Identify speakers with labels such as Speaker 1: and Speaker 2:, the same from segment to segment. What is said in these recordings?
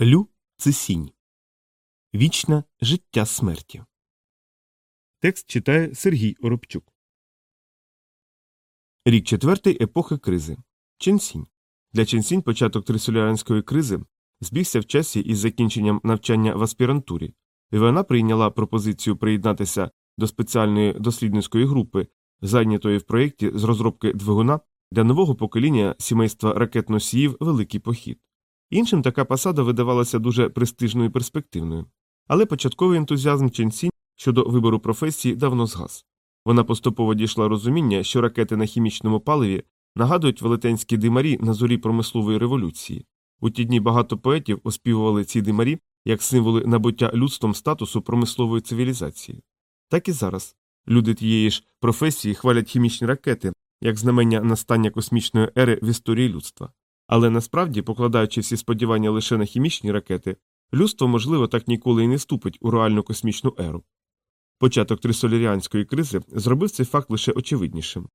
Speaker 1: Лю це сінь. Вічне життя смерті. Текст читає Сергій Оробчук. Рік четвертий епохи кризи. Ченсінь. Для Ченсінь початок трисолярянської кризи збігся в часі із закінченням навчання в аспірантурі, і вона прийняла пропозицію приєднатися до спеціальної дослідницької групи, зайнятої в проєкті з розробки двигуна для нового покоління сімейства ракет-носіїв Великий Похід. Іншим така посада видавалася дуже престижною і перспективною. Але початковий ентузіазм Ченсінь щодо вибору професії давно згас. Вона поступово дійшла розуміння, що ракети на хімічному паливі нагадують велетенські димарі на зорі промислової революції. У ті дні багато поетів оспівували ці димарі як символи набуття людством статусу промислової цивілізації. Так і зараз люди тієї ж професії хвалять хімічні ракети як знамення настання космічної ери в історії людства. Але насправді, покладаючи всі сподівання лише на хімічні ракети, людство, можливо, так ніколи і не вступить у реальну космічну еру. Початок трисоляріанської кризи зробив цей факт лише очевиднішим.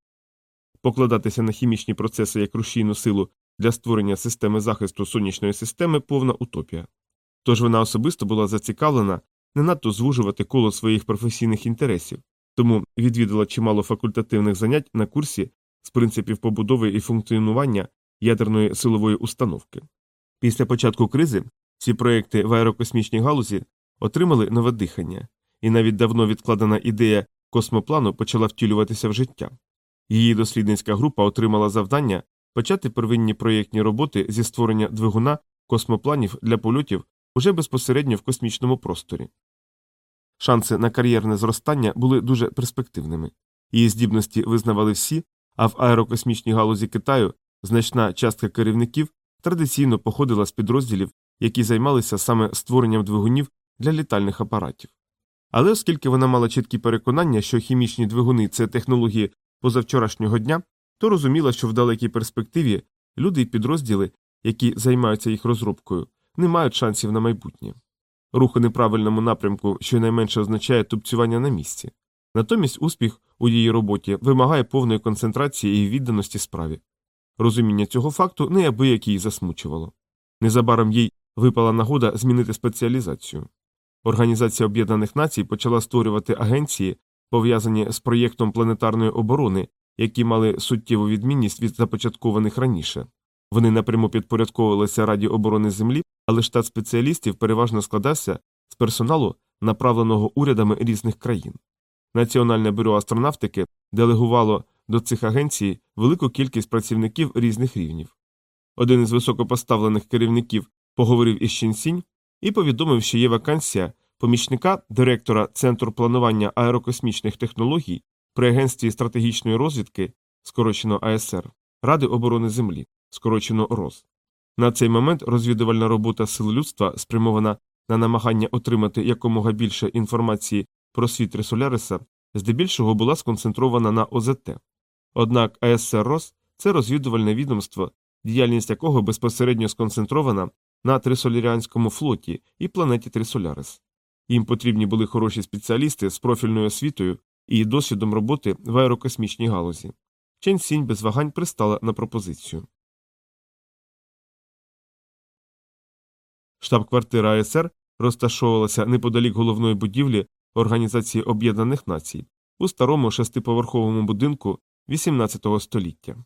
Speaker 1: Покладатися на хімічні процеси як рушійну силу для створення системи захисту сонячної системи повна утопія. Тож вона особисто була зацікавлена не надто звужувати коло своїх професійних інтересів, тому відвідала чимало факультативних занять на курсі з принципів побудови і функціонування ядерної силової установки. Після початку кризи ці проекти в аерокосмічній галузі отримали нове дихання, і навіть давно відкладена ідея космоплану почала втілюватися в життя. Її дослідницька група отримала завдання почати первинні проєктні роботи зі створення двигуна космопланів для польотів уже безпосередньо в космічному просторі. Шанси на кар'єрне зростання були дуже перспективними. Її здібності визнавали всі, а в аерокосмічній галузі Китаю значна частка керівників традиційно походила з підрозділів, які займалися саме створенням двигунів для літальних апаратів. Але оскільки вона мала чіткі переконання, що хімічні двигуни це технології позавчорашнього дня, то розуміла, що в далекій перспективі люди і підрозділи, які займаються їх розробкою, не мають шансів на майбутнє. Рух у неправильному напрямку щонайменше означає тупцювання на місці. Натомість успіх у її роботі вимагає повної концентрації і відданості справі. Розуміння цього факту неабияк її засмучувало. Незабаром їй випала нагода змінити спеціалізацію. Організація Об'єднаних Націй почала створювати агенції, пов'язані з проєктом планетарної оборони, які мали суттєву відмінність від започаткованих раніше. Вони напряму підпорядковувалися Раді оборони Землі, але штат спеціалістів переважно складався з персоналу, направленого урядами різних країн. Національне бюро астронавтики делегувало до цих агенцій велику кількість працівників різних рівнів. Один із високопоставлених керівників поговорив із Щенсінь і повідомив, що є вакансія помічника директора Центру планування аерокосмічних технологій при Агентстві стратегічної розвідки, скорочено АСР, Ради оборони Землі, скорочено РОЗ. На цей момент розвідувальна робота сил людства спрямована на намагання отримати якомога більше інформації про світ Ресоляриса, здебільшого була сконцентрована на ОЗТ. Однак АСР РОС це розвідувальне відомство, діяльність якого безпосередньо сконцентрована на Трисоляріанському флоті і планеті Трисолярис. Їм потрібні були хороші спеціалісти з профільною освітою і досвідом роботи в аерокосмічній галузі. Чен Сінь без вагань пристала на пропозицію. Штаб-квартира АСР розташовувалася неподалік головної будівлі Організації Об'єднаних Націй у старому шестиповерховому будинку XVIII століття.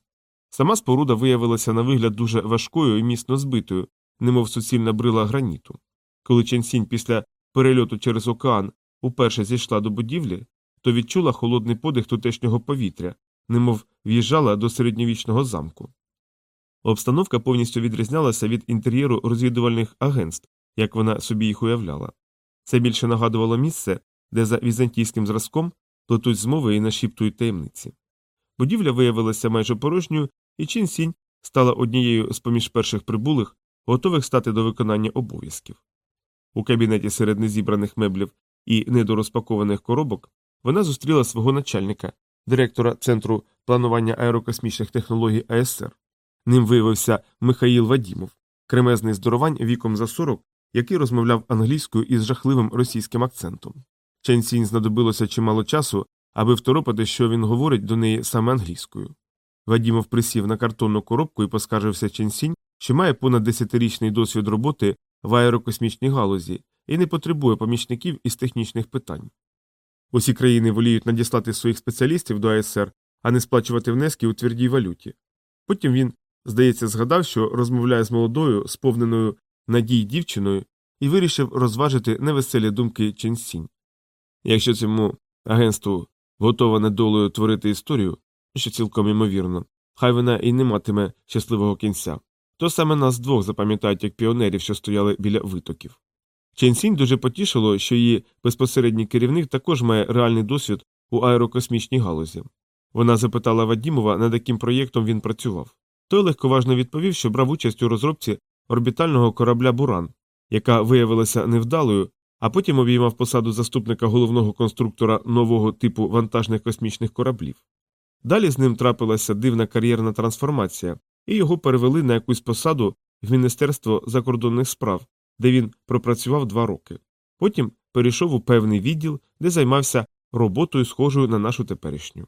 Speaker 1: Сама споруда виявилася на вигляд дуже важкою і міцно збитою, немов суцільна брила граніту. Коли Ченсінь після перельоту через океан уперше зійшла до будівлі, то відчула холодний подих тутешнього повітря, немов в'їжджала до середньовічного замку. Обстановка повністю відрізнялася від інтер'єру розвідувальних агентств, як вона собі їх уявляла. Це більше нагадувало місце, де за візантійським зразком плетуть змови і нашіптують таємниці. Будівля виявилася майже порожньою, і Чин Сінь стала однією з поміж перших прибулих, готових стати до виконання обов'язків. У кабінеті серед незібраних меблів і недорозпакованих коробок вона зустріла свого начальника, директора Центру планування аерокосмічних технологій АСР. Ним виявився Михаїл Вадімов, кремезний здоровань віком за 40, який розмовляв англійською із жахливим російським акцентом. Чен Сінь знадобилося чимало часу, аби второпати, що він говорить до неї саме англійською. Вадімов присів на картонну коробку і поскаржився Чен Сінь, що має понад десятирічний досвід роботи в аерокосмічній галузі і не потребує помічників із технічних питань. Усі країни воліють надіслати своїх спеціалістів до АСР, а не сплачувати внески у твердій валюті. Потім він, здається, згадав, що розмовляє з молодою, сповненою надій дівчиною, і вирішив розважити невеселі думки Ченсінь. Якщо цьому агентству готова недолею творити історію, що цілком ймовірно, хай вона і не матиме щасливого кінця, то саме нас двох запам'ятають як піонерів, що стояли біля витоків. Ченсінь дуже потішило, що її безпосередній керівник також має реальний досвід у аерокосмічній галузі. Вона запитала Вадімова, над яким проєктом він працював. Той легковажно відповів, що брав участь у розробці орбітального корабля Буран, яка виявилася невдалою, а потім обіймав посаду заступника головного конструктора нового типу вантажних космічних кораблів. Далі з ним трапилася дивна кар'єрна трансформація, і його перевели на якусь посаду в Міністерство закордонних справ, де він пропрацював два роки. Потім перейшов у певний відділ, де займався роботою, схожою на нашу теперішню.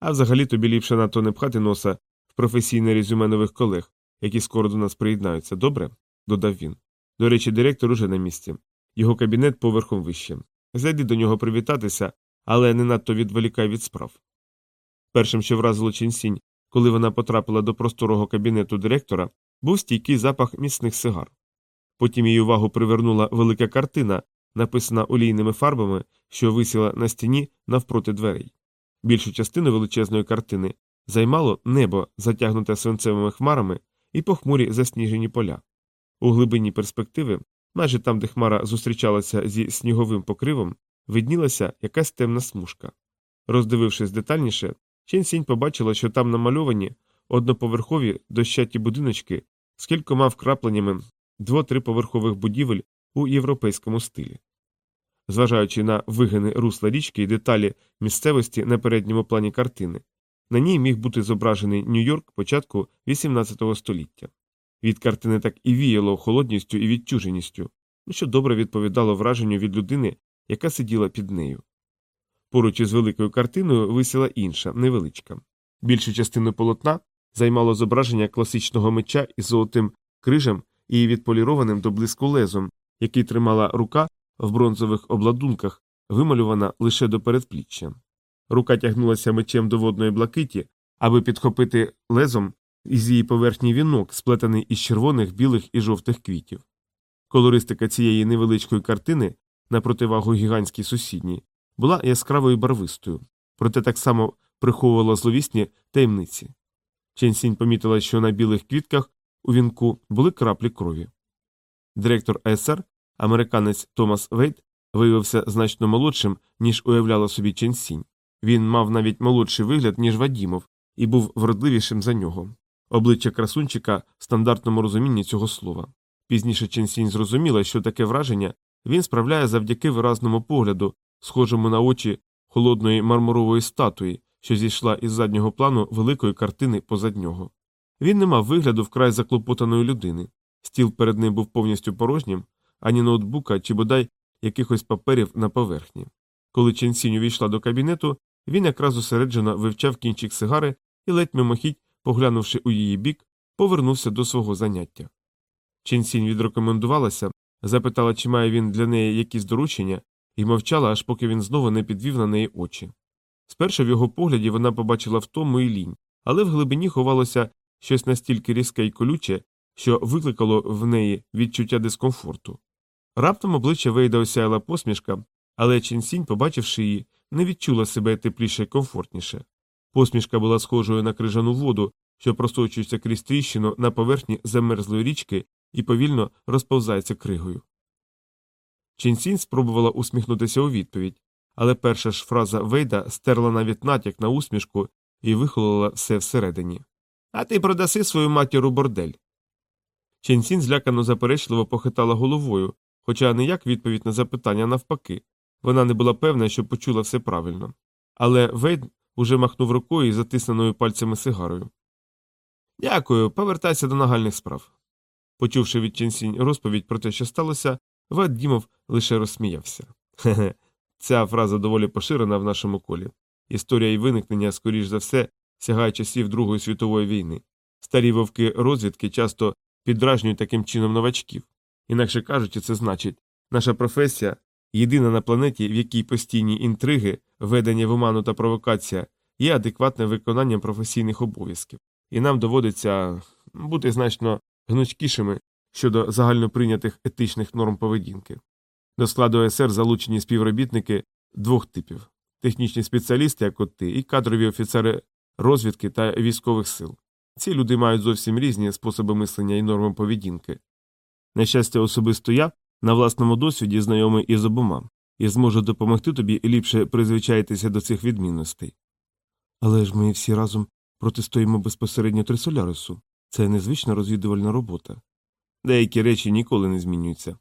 Speaker 1: А взагалі тобі ліпше надто не пхати носа в професійне резюме нових колег, які скоро до нас приєднаються, добре? додав він. До речі, директор уже на місці. Його кабінет поверхом вище. Зайди до нього привітатися, але не надто відволікай від справ. Першим, що вразило Ченсінь, коли вона потрапила до просторого кабінету директора, був стійкий запах міцних сигар. Потім її увагу привернула велика картина, написана олійними фарбами, що висіла на стіні навпроти дверей. Більшу частину величезної картини займало небо, затягнуте свинцевими хмарами, і похмурі засніжені поля. У глибині перспективи, майже там, де хмара зустрічалася зі сніговим покривом, виднілася якась темна смужка. Роздивившись детальніше, Чен Сінь побачила, що там намальовані одноповерхові дощаті будиночки з кількома вкрапленнями дво-триповерхових будівель у європейському стилі. Зважаючи на вигини русла річки і деталі місцевості на передньому плані картини, на ній міг бути зображений Нью-Йорк початку XVIII століття. Від картини так і віяло холодністю і відчуженістю, що добре відповідало враженню від людини, яка сиділа під нею. Поруч із великою картиною висіла інша, невеличка. Більшу частину полотна займало зображення класичного меча із золотим крижем і відполірованим до блиску лезом, який тримала рука в бронзових обладунках, вималювана лише до передпліччя. Рука тягнулася мечем до водної блакиті, аби підхопити лезом із її поверхні вінок, сплетений із червоних, білих і жовтих квітів. Колористика цієї невеличкої картини, на противагу гігантській сусідній, була яскравою барвистою, проте так само приховувала зловісні таємниці. Ченсінь помітила, що на білих квітках у вінку були краплі крові. Директор АСР, американець Томас Вейт, виявився значно молодшим, ніж уявляла собі Ченсінь. Він мав навіть молодший вигляд, ніж Вадімов, і був вродливішим за нього. Обличчя красунчика в стандартному розумінні цього слова. Пізніше Ченсінь зрозуміла, що таке враження він справляє завдяки виразному погляду, схожому на очі холодної мармурової статуї, що зійшла із заднього плану великої картини позад нього. Він не мав вигляду вкрай заклопотаної людини. Стіл перед ним був повністю порожнім, ані ноутбука чи бодай якихось паперів на поверхні. Коли Ченсінь увійшла до кабінету, він якраз зосереджено вивчав кінчик сигари і ледь мимохідь, поглянувши у її бік, повернувся до свого заняття. Ченсінь відрекомендувалася, запитала, чи має він для неї якісь доручення, і мовчала, аж поки він знову не підвів на неї очі. Спершу в його погляді вона побачила втому і лінь, але в глибині ховалося щось настільки різке і колюче, що викликало в неї відчуття дискомфорту. Раптом обличчя Вейда осяяла посмішка, але Ченсінь, побачивши її, не відчула себе тепліше і комфортніше. Посмішка була схожою на крижану воду, що просочується крізь тріщину на поверхні замерзлої річки і повільно розповзається кригою. Ченсінь спробувала усміхнутися у відповідь, але перша ж фраза Вейда стерла навіть натяк на усмішку і вихолола все всередині. А ти продаси свою матіру бордель. Ченсінь злякано заперечливо похитала головою, хоча не як відповідь на запитання навпаки. Вона не була певна, що почула все правильно. Але Вейд уже махнув рукою і затисненою пальцями сигарою. Дякую, повертайся до нагальних справ. Почувши від Ченсінь розповідь про те, що сталося, Вад Дімов лише розсміявся. Хе-хе, ця фраза доволі поширена в нашому колі. Історія і виникнення, скоріш за все, сягає часів Другої світової війни. Старі вовки розвідки часто підражнюють таким чином новачків. Інакше кажучи, це значить, наша професія єдина на планеті, в якій постійні інтриги, введення в оману та провокація є адекватним виконанням професійних обов'язків, і нам доводиться бути значно гнучкішими щодо загальноприйнятих етичних норм поведінки. До складу СР залучені співробітники двох типів технічні спеціалісти, як от ти, і кадрові офіцери розвідки та військових сил. Ці люди мають зовсім різні способи мислення і норми поведінки. На щастя, особисто я на власному досвіді знайомий із обома і зможу допомогти тобі ліпше призвичаїтися до цих відмінностей. Але ж ми всі разом протистоїмо безпосередньо Трисолярису. Це незвична розвідувальна робота. Деякі речі ніколи не змінюються.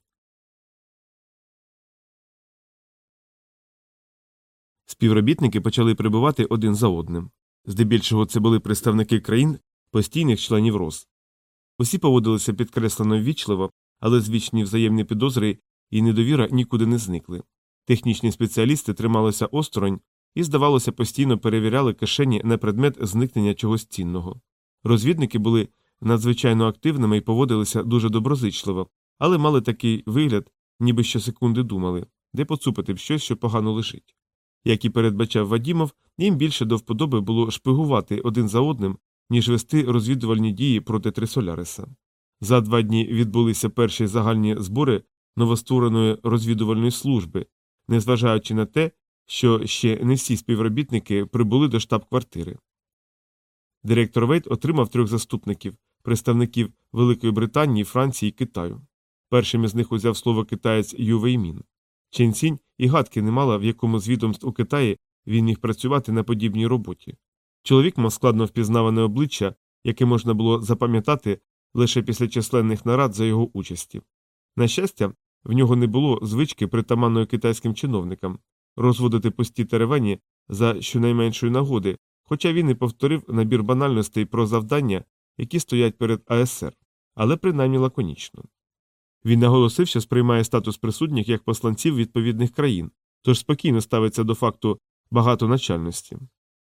Speaker 1: Співробітники почали прибувати один за одним. Здебільшого це були представники країн, постійних членів РОС. Усі поводилися підкреслено ввічливо, але звичні взаємні підозри і недовіра нікуди не зникли. Технічні спеціалісти трималися осторонь і, здавалося, постійно перевіряли кишені на предмет зникнення чогось цінного. Розвідники були надзвичайно активними і поводилися дуже доброзичливо, але мали такий вигляд, ніби щосекунди думали, де поцупити б щось, що погано лежить. Як і передбачав Вадімов, їм більше до вподоби було шпигувати один за одним, ніж вести розвідувальні дії проти Трисоляриса. За два дні відбулися перші загальні збори новоствореної розвідувальної служби, незважаючи на те, що ще не всі співробітники прибули до штаб-квартири. Директор Вейт отримав трьох заступників, представників Великої Британії, Франції і Китаю. Першим із них узяв слово китаєць Ю Веймін. Чен Сінь і гадки не мала, в якому з відомств у Китаї він міг працювати на подібній роботі. Чоловік мав складно впізнаване обличчя, яке можна було запам'ятати лише після численних нарад за його участі. На щастя, в нього не було звички, притаманної китайським чиновникам, розводити пусті теревені за щонайменшої нагоди, хоча він і повторив набір банальностей про завдання, які стоять перед АСР, але принаймні лаконічно. Він наголосив, що сприймає статус присутніх як посланців відповідних країн, тож спокійно ставиться до факту багатоначальності.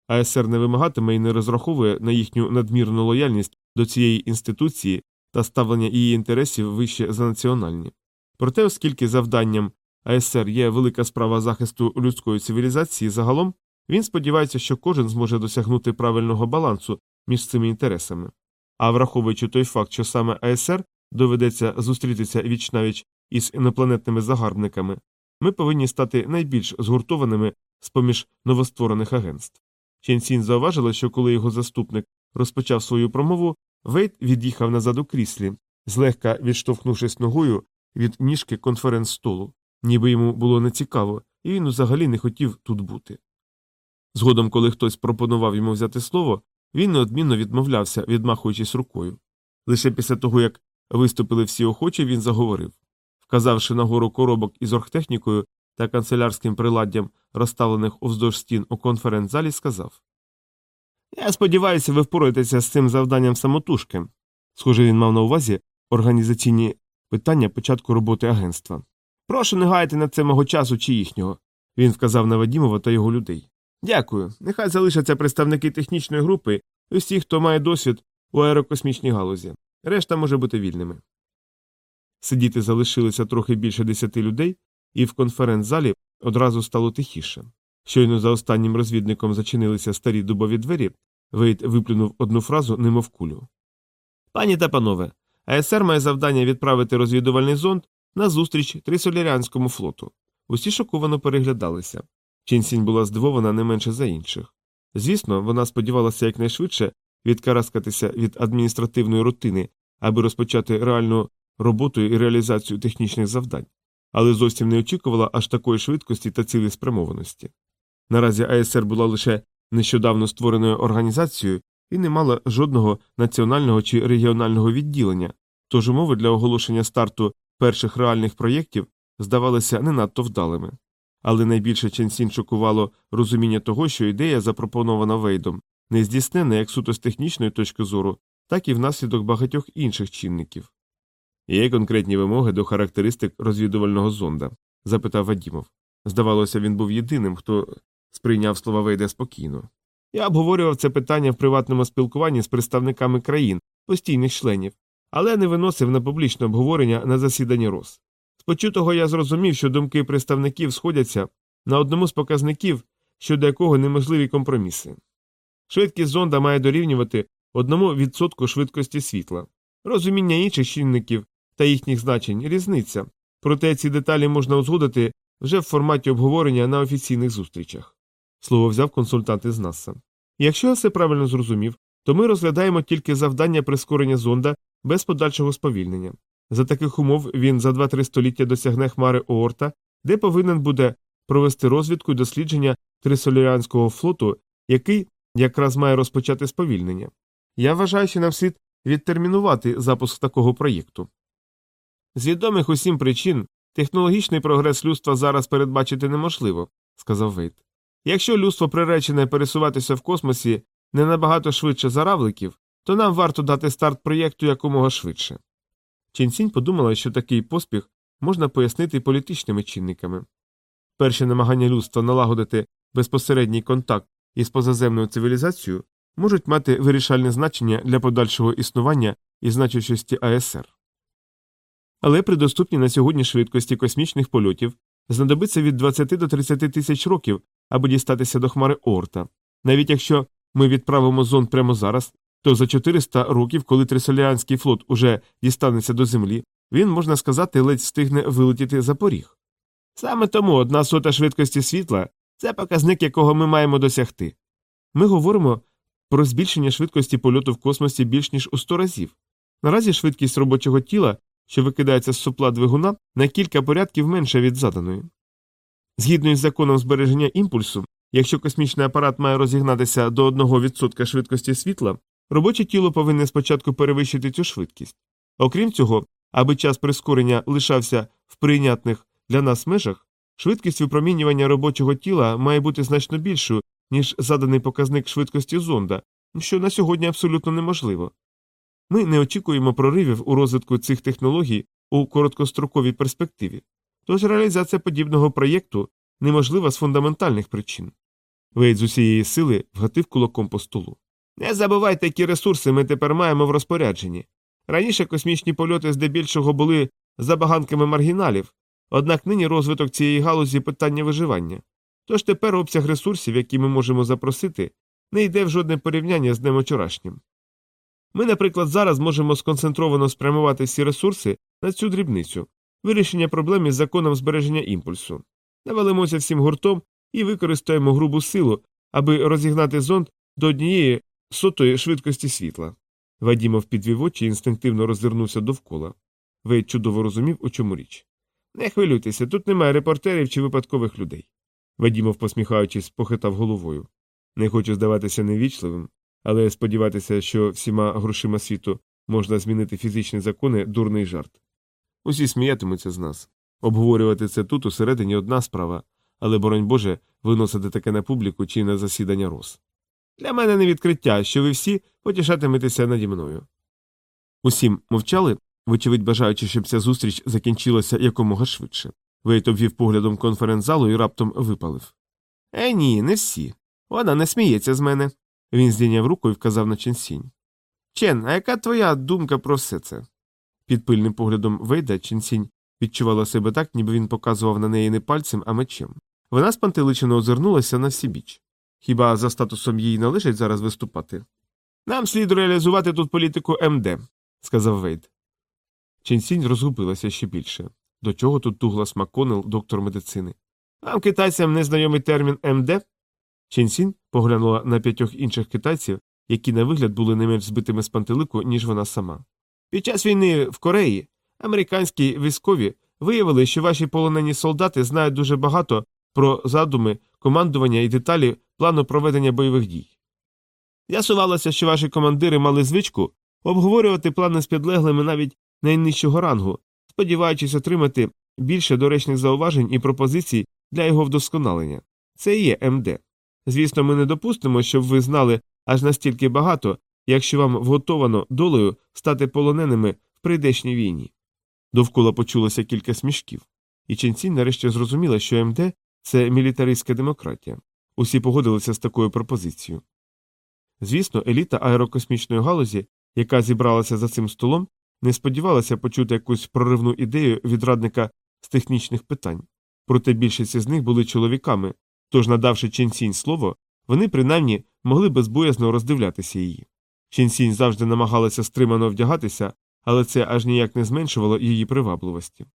Speaker 1: АСР не вимагатиме і не розраховує на їхню надмірну лояльність до цієї інституції та ставлення її інтересів вище за національні. Проте, оскільки завданням АСР є велика справа захисту людської цивілізації загалом, він сподівається, що кожен зможе досягнути правильного балансу між цими інтересами. А враховуючи той факт, що саме АСР доведеться зустрітися вічнавіч із інопланетними загарбниками, ми повинні стати найбільш згуртованими з поміж новостворених агентств. Ченсін зауважила, що коли його заступник розпочав свою промову, Вейт від'їхав назад у кріслі, злегка відштовхнувшись ногою від ніжки конференц-столу, ніби йому було нецікаво, і він взагалі не хотів тут бути. Згодом, коли хтось пропонував йому взяти слово, він неодмінно відмовлявся, відмахуючись рукою. Лише після того, як виступили всі охочі, він заговорив. Вказавши на гору коробок із оргтехнікою та канцелярським приладдям, розставлених уздовж стін у конференц-залі, сказав Я сподіваюся, ви впораєтеся з цим завданням самотужки. Схоже, він мав на увазі організаційні питання початку роботи агентства. Прошу не гаяти на це мого часу чи їхнього. Він вказав на Вадімова та його людей. Дякую. Нехай залишаться представники технічної групи і всі, хто має досвід у аерокосмічній галузі. Решта може бути вільними. Сидіти залишилося трохи більше десяти людей, і в конференц-залі одразу стало тихіше. Щойно за останнім розвідником зачинилися старі дубові двері, Вейт виплюнув одну фразу, немов кулю. Пані та панове, АСР має завдання відправити розвідувальний зонд на зустріч Трисолярянському флоту. Усі шоковано переглядалися. Ченсінь була здивована не менше за інших. Звісно, вона сподівалася якнайшвидше відкараскатися від адміністративної рутини, аби розпочати реальну роботу і реалізацію технічних завдань, але зовсім не очікувала аж такої швидкості та цілеспрямованості. Наразі АСР була лише нещодавно створеною організацією і не мала жодного національного чи регіонального відділення, тож умови для оголошення старту перших реальних проєктів здавалися не надто вдалими. Але найбільше Ченсін шокувало розуміння того, що ідея, запропонована Вейдом, не здійснена як суто з технічної точки зору, так і внаслідок багатьох інших чинників. Є конкретні вимоги до характеристик розвідувального зонда? запитав Вадімов. Здавалося, він був єдиним, хто сприйняв слова Вейда спокійно. Я обговорював це питання в приватному спілкуванні з представниками країн, постійних членів. але не виносив на публічне обговорення на засіданні РОС. З почутого я зрозумів, що думки представників сходяться на одному з показників, щодо якого неможливі компроміси. Швидкість зонда має дорівнювати одному відсотку швидкості світла. Розуміння інших чинників та їхніх значень різниця, проте ці деталі можна узгодити вже в форматі обговорення на офіційних зустрічах. Слово взяв консультант із НАСА. Якщо я все правильно зрозумів, то ми розглядаємо тільки завдання прискорення зонда без подальшого сповільнення. За таких умов він за 2-3 століття досягне хмари Оорта, де повинен буде провести розвідку і дослідження трисоляріанського флоту, який якраз має розпочати сповільнення. Я вважаю, що нам слід відтермінувати запуск такого проєкту. З відомих усім причин технологічний прогрес людства зараз передбачити неможливо, сказав Вейт. Якщо людство приречене пересуватися в космосі не набагато швидше за равликів, то нам варто дати старт проєкту якомога швидше. Ченсінь подумала, що такий поспіх можна пояснити політичними чинниками. Перші намагання людства налагодити безпосередній контакт із позаземною цивілізацією можуть мати вирішальне значення для подальшого існування і значущості АСР. Але при доступній на сьогодні швидкості космічних польотів знадобиться від 20 до 30 тисяч років, аби дістатися до хмари Оорта. Навіть якщо ми відправимо зонд прямо зараз, то за 400 років, коли Трисоліанський флот уже дістанеться до землі, він, можна сказати, ледь встигне вилетіти за поріг. Саме тому одна сота швидкості світла це показник, якого ми маємо досягти. Ми говоримо про збільшення швидкості польоту в космосі більш ніж у 100 разів. Наразі швидкість робочого тіла, що викидається з сопла двигуна, на кілька порядків менша від заданої. Згідно із законом збереження імпульсу, якщо космічний апарат має розігнатися до 1% швидкості світла, робоче тіло повинне спочатку перевищити цю швидкість. Окрім цього, аби час прискорення лишався в прийнятних для нас межах, швидкість випромінювання робочого тіла має бути значно більшою, ніж заданий показник швидкості зонда, що на сьогодні абсолютно неможливо. Ми не очікуємо проривів у розвитку цих технологій у короткостроковій перспективі, тож реалізація подібного проєкту неможлива з фундаментальних причин. Вейд з усієї сили вгатив кулаком по столу. Не забувайте, які ресурси ми тепер маємо в розпорядженні. Раніше космічні польоти здебільшого були забаганками маргіналів, однак нині розвиток цієї галузі питання виживання. Тож тепер обсяг ресурсів, які ми можемо запросити, не йде в жодне порівняння з днем вчорашнім. Ми, наприклад, зараз можемо сконцентровано спрямувати всі ресурси на цю дрібницю вирішення проблем із законом збереження імпульсу. Навалимося всім гуртом і використаємо грубу силу, аби розігнати зонд до однієї сотої швидкості світла. Вадімов підвів очі і інстинктивно роззирнувся довкола. Вейд чудово розумів, у чому річ. Не хвилюйтеся, тут немає репортерів чи випадкових людей. Вадімов, посміхаючись, похитав головою. Не хочу здаватися невічливим, але сподіватися, що всіма грошима світу можна змінити фізичні закони дурний жарт. Усі сміятимуться з нас. Обговорювати це тут усередині одна справа, але, боронь Боже, виносити таке на публіку чи на засідання роз. Для мене не відкриття, що ви всі потішатиметеся наді мною. Усім мовчали, вочевидь бажаючи, щоб ця зустріч закінчилася якомога швидше. Вейт обвів поглядом конференц-залу і раптом випалив. Е, ні, не всі. Вона не сміється з мене. Він здійняв руку і вказав на Ченсінь. Чен, а яка твоя думка про все це? Під пильним поглядом Вейда Ченсінь відчувала себе так, ніби він показував на неї не пальцем, а мечем. Вона спантеличено озирнулася на всі біч. Хіба за статусом їй належить зараз виступати? Нам слід реалізувати тут політику МД, сказав Вейд. Ченсінь розгубилася ще більше. До чого тут Дуглас Макконел, доктор медицини? Вам китайцям незнайомий термін МД? Ченсін поглянула на п'ятьох інших китайців, які на вигляд були не менш збитими з пантелику, ніж вона сама. Під час війни в Кореї американські військові виявили, що ваші полонені солдати знають дуже багато про задуми, командування і деталі плану проведення бойових дій. З'ясувалося, що ваші командири мали звичку обговорювати плани з підлеглими навіть найнижчого рангу, сподіваючись отримати більше доречних зауважень і пропозицій для його вдосконалення. Це і є МД. Звісно, ми не допустимо, щоб ви знали аж настільки багато, якщо вам вготовано долею стати полоненими в прийдешній війні. Довкола почулося кілька смішків, і ченці нарешті зрозуміла, що МД це мілітаристська демократія. Усі погодилися з такою пропозицією. Звісно, еліта аерокосмічної галузі, яка зібралася за цим столом, не сподівалася почути якусь проривну ідею від радника з технічних питань, проте більшість із них були чоловіками, тож, надавши ченсінь слово, вони принаймні могли безбоязно роздивлятися її. Чінсінь завжди намагалася стримано вдягатися, але це аж ніяк не зменшувало її привабливості.